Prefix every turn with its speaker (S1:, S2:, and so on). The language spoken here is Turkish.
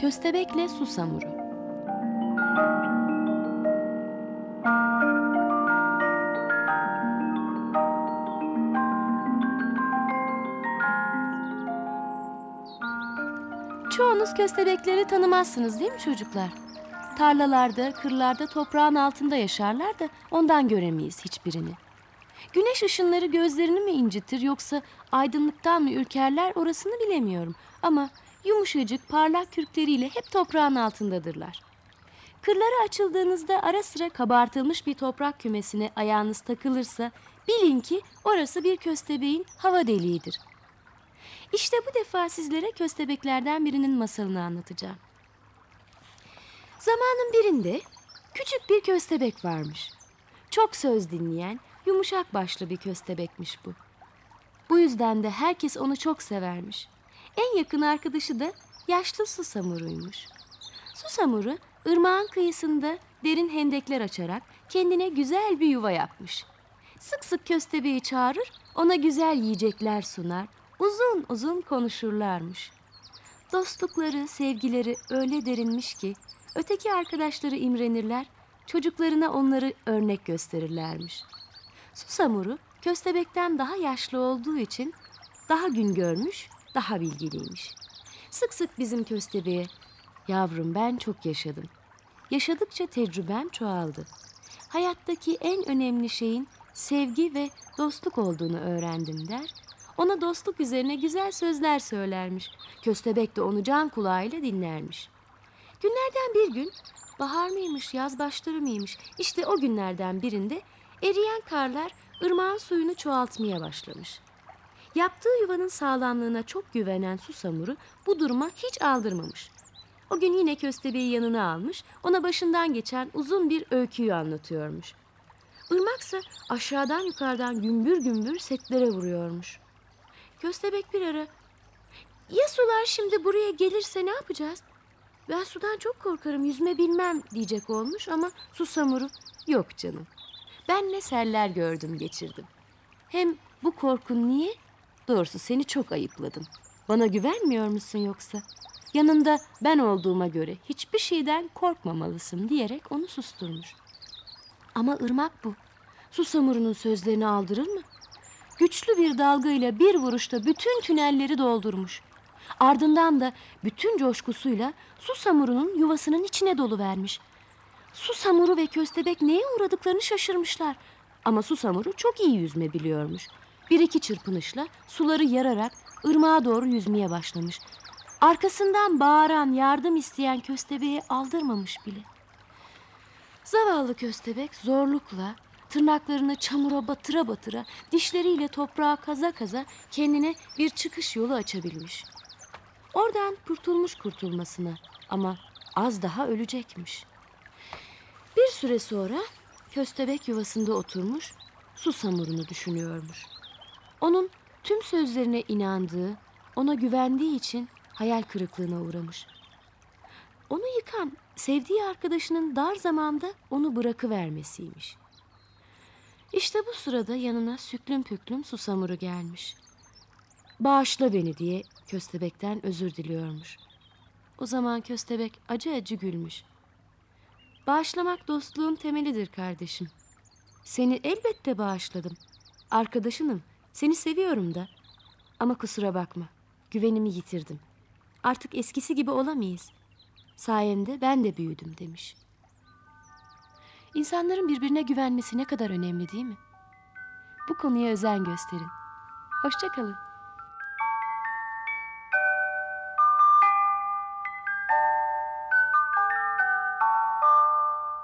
S1: Köstebekle Susamuru Çoğunuz köstebekleri tanımazsınız değil mi çocuklar? Tarlalarda, kırlarda, toprağın altında yaşarlar da ondan göremeyiz hiçbirini. Güneş ışınları gözlerini mi incitir yoksa aydınlıktan mı ürkerler orasını bilemiyorum. Ama yumuşacık parlak kürkleriyle hep toprağın altındadırlar. Kırlara açıldığınızda ara sıra kabartılmış bir toprak kümesine ayağınız takılırsa bilin ki orası bir köstebeğin hava deliğidir. İşte bu defa sizlere köstebeklerden birinin masalını anlatacağım. Zamanın birinde küçük bir köstebek varmış. Çok söz dinleyen, yumuşak başlı bir köstebekmiş bu. Bu yüzden de herkes onu çok severmiş. En yakın arkadaşı da yaşlı susamuruymuş. Susamuru ırmağın kıyısında derin hendekler açarak kendine güzel bir yuva yapmış. Sık sık köstebeği çağırır, ona güzel yiyecekler sunar, uzun uzun konuşurlarmış. Dostlukları, sevgileri öyle derinmiş ki öteki arkadaşları imrenirler, çocuklarına onları örnek gösterirlermiş. Susamuru köstebekten daha yaşlı olduğu için daha gün görmüş, daha bilgiliymiş. Sık sık bizim köstebeğe, yavrum ben çok yaşadım. Yaşadıkça tecrübem çoğaldı. Hayattaki en önemli şeyin sevgi ve dostluk olduğunu öğrendim der. Ona dostluk üzerine güzel sözler söylermiş. Köstebek de onu can kulağıyla dinlermiş. Günlerden bir gün bahar mıymış, yaz başları mıymış? İşte o günlerden birinde eriyen karlar ırmağın suyunu çoğaltmaya başlamış. Yaptığı yuvanın sağlamlığına çok güvenen susamuru bu duruma hiç aldırmamış. O gün yine köstebeği yanına almış, ona başından geçen uzun bir öyküyü anlatıyormuş. Irmaksa aşağıdan yukarıdan gümbür gümbür setlere vuruyormuş. Köstebek bir ara, ya sular şimdi buraya gelirse ne yapacağız? Ben sudan çok korkarım, yüzme bilmem diyecek olmuş ama susamuru yok canım. Ben ne seller gördüm geçirdim. Hem bu korkun niye? Doğrusu seni çok ayıpladım. Bana güvenmiyor musun yoksa? Yanında ben olduğuma göre hiçbir şeyden korkmamalısın diyerek onu susturmuş. Ama ırmak bu. Susamurunun sözlerini aldırır mı? Güçlü bir dalgayla bir vuruşta bütün tünelleri doldurmuş. Ardından da bütün coşkusuyla Susamurunun yuvasının içine dolu vermiş. Susamuru ve köstebek neye uğradıklarını şaşırmışlar. Ama Susamuru çok iyi yüzme biliyormuş. Bir iki çırpınışla suları yararak ırmağa doğru yüzmeye başlamış. Arkasından bağıran, yardım isteyen köstebeği aldırmamış bile. Zavallı köstebek zorlukla, tırnaklarını çamura batıra batıra, dişleriyle toprağa kaza kaza kendine bir çıkış yolu açabilmiş. Oradan kurtulmuş kurtulmasına ama az daha ölecekmiş. Bir süre sonra köstebek yuvasında oturmuş, susamurunu düşünüyormuş. Onun tüm sözlerine inandığı, ona güvendiği için hayal kırıklığına uğramış. Onu yıkan sevdiği arkadaşının dar zamanda onu bırakıvermesiymiş. İşte bu sırada yanına süklüm püklüm susamuru gelmiş. Bağışla beni diye köstebekten özür diliyormuş. O zaman köstebek acı acı gülmüş. Bağışlamak dostluğun temelidir kardeşim. Seni elbette bağışladım. Arkadaşınım, seni seviyorum da. Ama kusura bakma, güvenimi yitirdim. Artık eskisi gibi olamayız. Sayende ben de büyüdüm demiş. İnsanların birbirine güvenmesi ne kadar önemli değil mi? Bu konuya özen gösterin. Hoşçakalın.